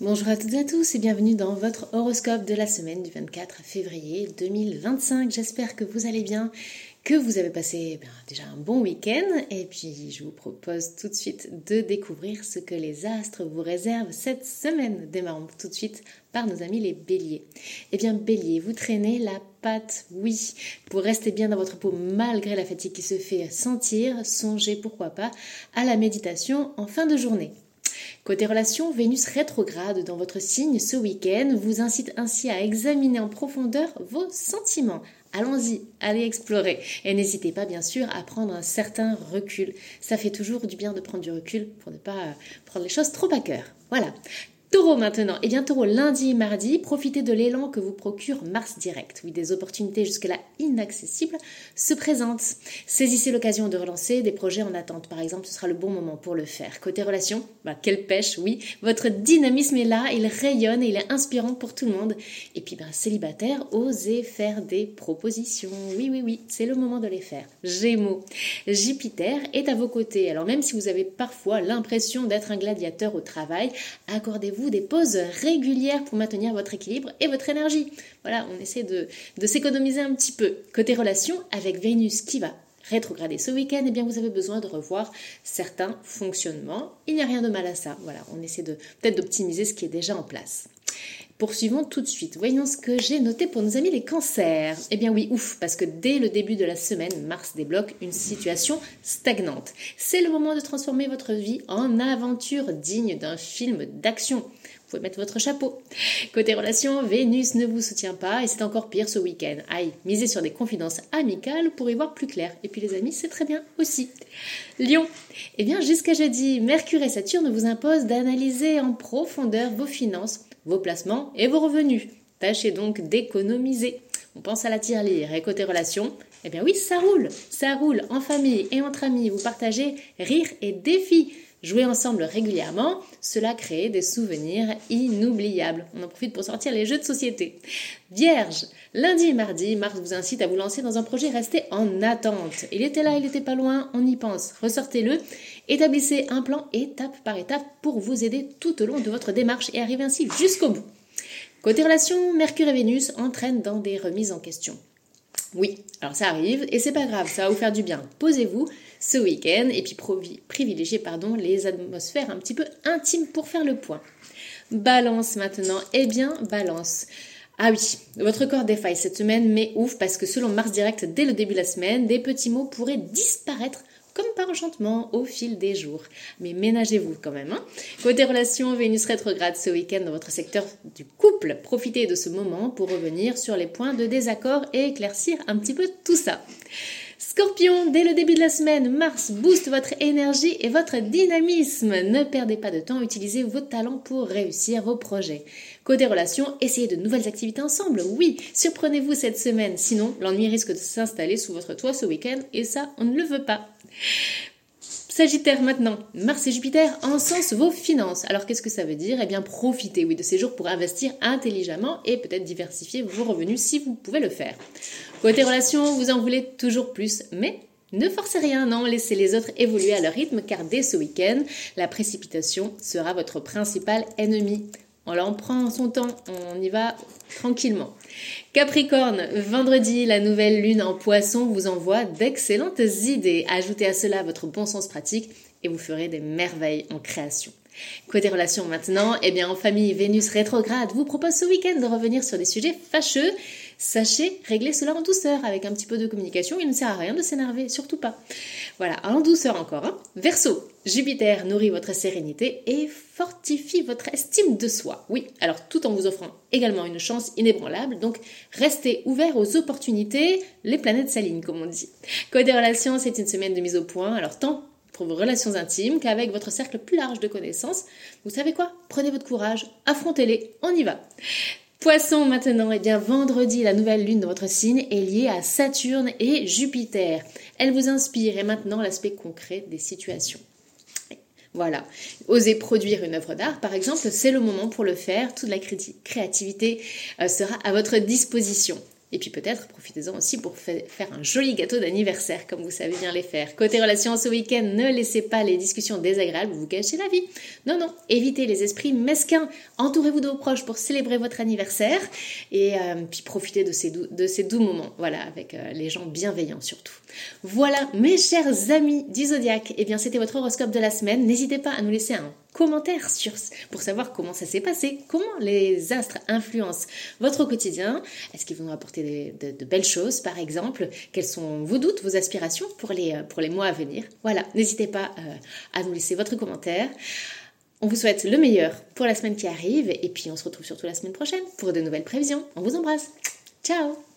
Bonjour à toutes et à tous et bienvenue dans votre horoscope de la semaine du 24 février 2025. J'espère que vous allez bien, que vous avez passé ben, déjà un bon week-end et puis je vous propose tout de suite de découvrir ce que les astres vous réservent cette semaine. Démarrons tout de suite par nos amis les béliers. Eh bien bélier, vous traînez la patte, oui, pour rester bien dans votre peau malgré la fatigue qui se fait sentir, songez pourquoi pas à la méditation en fin de journée. Côté relations, Vénus rétrograde dans votre signe ce week-end vous incite ainsi à examiner en profondeur vos sentiments. Allons-y, allez explorer. Et n'hésitez pas bien sûr à prendre un certain recul. Ça fait toujours du bien de prendre du recul pour ne pas prendre les choses trop à cœur. Voilà. Taureau maintenant. Eh bien taureau, lundi et mardi, profitez de l'élan que vous procure Mars direct. Oui, des opportunités jusque-là inaccessibles se présentent. Saisissez l'occasion de relancer des projets en attente. Par exemple, ce sera le bon moment pour le faire. Côté relation, bah, quelle pêche, oui. Votre dynamisme est là, il rayonne et il est inspirant pour tout le monde. Et puis, bah, célibataire, osez faire des propositions. Oui, oui, oui, c'est le moment de les faire. Gémeaux. Jupiter est à vos côtés. Alors même si vous avez parfois l'impression d'être un gladiateur au travail, accordez-vous des pauses régulières pour maintenir votre équilibre et votre énergie. Voilà, on essaie de, s'économiser un petit peu. Côté relation, avec Vénus qui va rétrograder ce week-end, eh bien vous avez besoin de revoir certains fonctionnements. Il n'y a rien de mal à ça. Voilà, on essaie de peut-être d'optimiser ce qui est déjà en place. Poursuivons tout de suite. Voyons ce que j'ai noté pour nos amis les cancers. Eh bien oui, ouf, parce que dès le début de la semaine, Mars débloque une situation stagnante. C'est le moment de transformer votre vie en aventure digne d'un film d'action. Vous pouvez mettre votre chapeau. Côté relations, Vénus ne vous soutient pas et c'est encore pire ce week-end. Aïe, misez sur des confidences amicales pour y voir plus clair. Et puis les amis, c'est très bien aussi. Lion, eh bien jusqu'à jeudi, Mercure et Saturne vous imposent d'analyser en profondeur vos finances vos placements et vos revenus. Tâchez donc d'économiser. On pense à la tirelire et côté relation, eh bien oui, ça roule, ça roule en famille et entre amis. Vous partagez rire et défis. Jouer ensemble régulièrement, cela crée des souvenirs inoubliables. On en profite pour sortir les jeux de société. Vierge, lundi et mardi, Mars vous incite à vous lancer dans un projet resté en attente. Il était là, il n'était pas loin, on y pense. Ressortez-le. Établissez un plan étape par étape pour vous aider tout au long de votre démarche et arriver ainsi jusqu'au bout. Côté relation, Mercure et Vénus entraînent dans des remises en question. Oui, alors ça arrive et c'est pas grave, ça va vous faire du bien. Posez-vous ce week-end et puis privilégiez pardon, les atmosphères un petit peu intimes pour faire le point. Balance maintenant. Eh bien, balance. Ah oui, votre corps défaille cette semaine, mais ouf, parce que selon Mars Direct, dès le début de la semaine, des petits mots pourraient disparaître comme par enchantement au fil des jours. Mais ménagez-vous quand même. Hein Côté relation, Vénus rétrograde ce week-end dans votre secteur du couple. Profitez de ce moment pour revenir sur les points de désaccord et éclaircir un petit peu tout ça. Scorpion, dès le début de la semaine, Mars booste votre énergie et votre dynamisme. Ne perdez pas de temps, utilisez vos talents pour réussir vos projets. Côté relations, essayez de nouvelles activités ensemble. Oui, surprenez-vous cette semaine, sinon l'ennui risque de s'installer sous votre toit ce week-end et ça, on ne le veut pas. Sagittaire maintenant, Mars et Jupiter encensent vos finances. Alors qu'est-ce que ça veut dire? Eh bien profitez oui de ces jours pour investir intelligemment et peut-être diversifier vos revenus si vous pouvez le faire. Côté relations, vous en voulez toujours plus, mais ne forcez rien, non, laissez les autres évoluer à leur rythme car dès ce week-end, la précipitation sera votre principal ennemi. On en prend son temps, on y va tranquillement. Capricorne, vendredi, la nouvelle lune en poisson vous envoie d'excellentes idées. Ajoutez à cela votre bon sens pratique et vous ferez des merveilles en création. Côté relations maintenant, eh bien en famille, Vénus rétrograde vous propose ce week-end de revenir sur des sujets fâcheux. Sachez régler cela en douceur, avec un petit peu de communication. Il ne sert à rien de s'énerver, surtout pas. Voilà, en douceur encore. Hein. Verseau, Jupiter nourrit votre sérénité et fortifie votre estime de soi. Oui, alors tout en vous offrant également une chance inébranlable. Donc restez ouvert aux opportunités. Les planètes s'alignent, comme on dit. Côté relations, c'est une semaine de mise au point. Alors tant pour vos relations intimes qu'avec votre cercle plus large de connaissances. Vous savez quoi? Prenez votre courage, affrontez-les, on y va. Poisson maintenant, et eh bien vendredi, la nouvelle lune de votre signe est liée à Saturne et Jupiter. Elle vous inspire et maintenant l'aspect concret des situations. Voilà. Osez produire une œuvre d'art, par exemple, c'est le moment pour le faire. Toute la créativité euh, sera à votre disposition. Et puis peut-être profitez-en aussi pour faire un joli gâteau d'anniversaire comme vous savez bien les faire. Côté relations ce week-end, ne laissez pas les discussions désagréables vous gâcher la vie. Non, non, évitez les esprits mesquins. Entourez-vous de vos proches pour célébrer votre anniversaire et euh, puis profitez de ces, doux, moments. Voilà, avec euh, les gens bienveillants surtout. Voilà, mes chers amis du Zodiac, et eh bien c'était votre horoscope de la semaine. N'hésitez pas à nous laisser un commentaire sur, pour savoir comment ça s'est passé, comment les astres influencent votre quotidien. Est-ce qu'ils vont apporter de, belles choses, par exemple? Quels sont vos doutes, vos aspirations pour les, pour les mois à venir? Voilà, n'hésitez pas euh, à nous laisser votre commentaire. On vous souhaite le meilleur pour la semaine qui arrive et puis on se retrouve surtout la semaine prochaine pour de nouvelles prévisions. On vous embrasse. Ciao